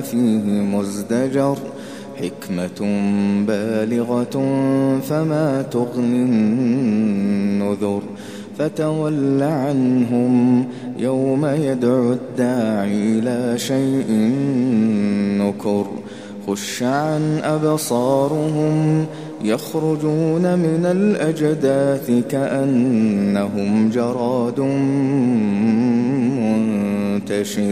فيه مزدجر حكمة بالغة فما تغني النذر فتول عنهم يوم يدعو الداعي إلى شيء نكر خش عن أبصارهم يخرجون من الأجداث كأنهم جراد منتشر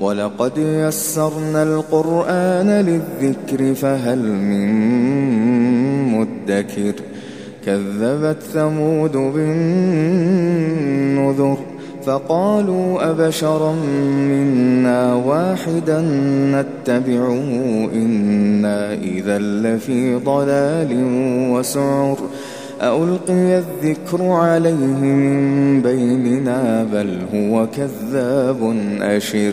ولقد يسرنا القرآن للذكر فهل من مدكر كذبت ثمود بالنذر فقالوا أبشرا منا واحدا نتبعه إنا إذا لفي ضلال وسعر ألقي الذكر عليه من بيننا بل هو كذاب أشر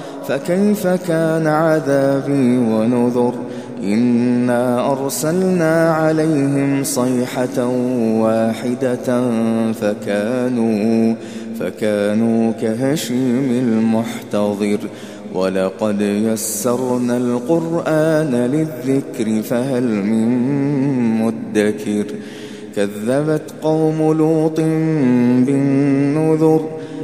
فكيف كان عذابي ونذر؟ إنا أرسلنا عليهم صيحة واحدة فكانوا فكانوا كهشيم المحتضر. ولقد يسرنا القرآن للذكر فهل من مدكر؟ كذبت قوم لوط بالنذر.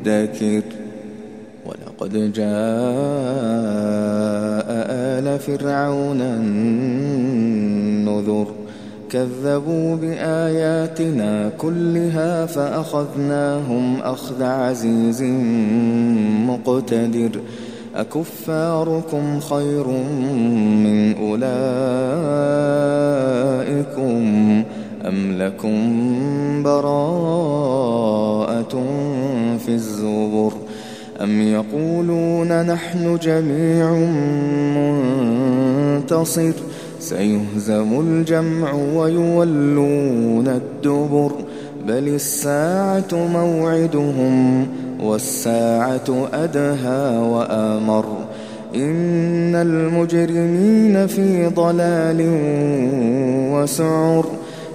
مدكر ولقد جاء آل فرعون النذر كذبوا بآياتنا كلها فأخذناهم أخذ عزيز مقتدر أكفاركم خير من أولئكم أم لكم براءة في الزبر أم يقولون نحن جميع منتصر سيهزم الجمع ويولون الدبر بل الساعة موعدهم والساعة أدهى وآمر إن المجرمين في ضلال وسعر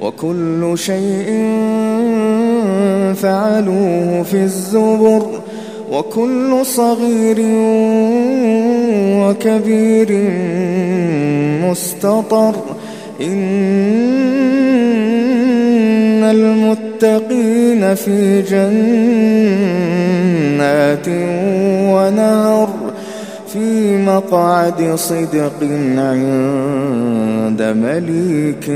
وكل شيء فعلوه في الزبر وكل صغير وكبير مستطر. إن المتقين في جنات ونهر في مقعد صدق عند مليك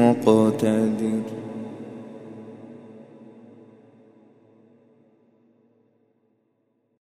مقتدر.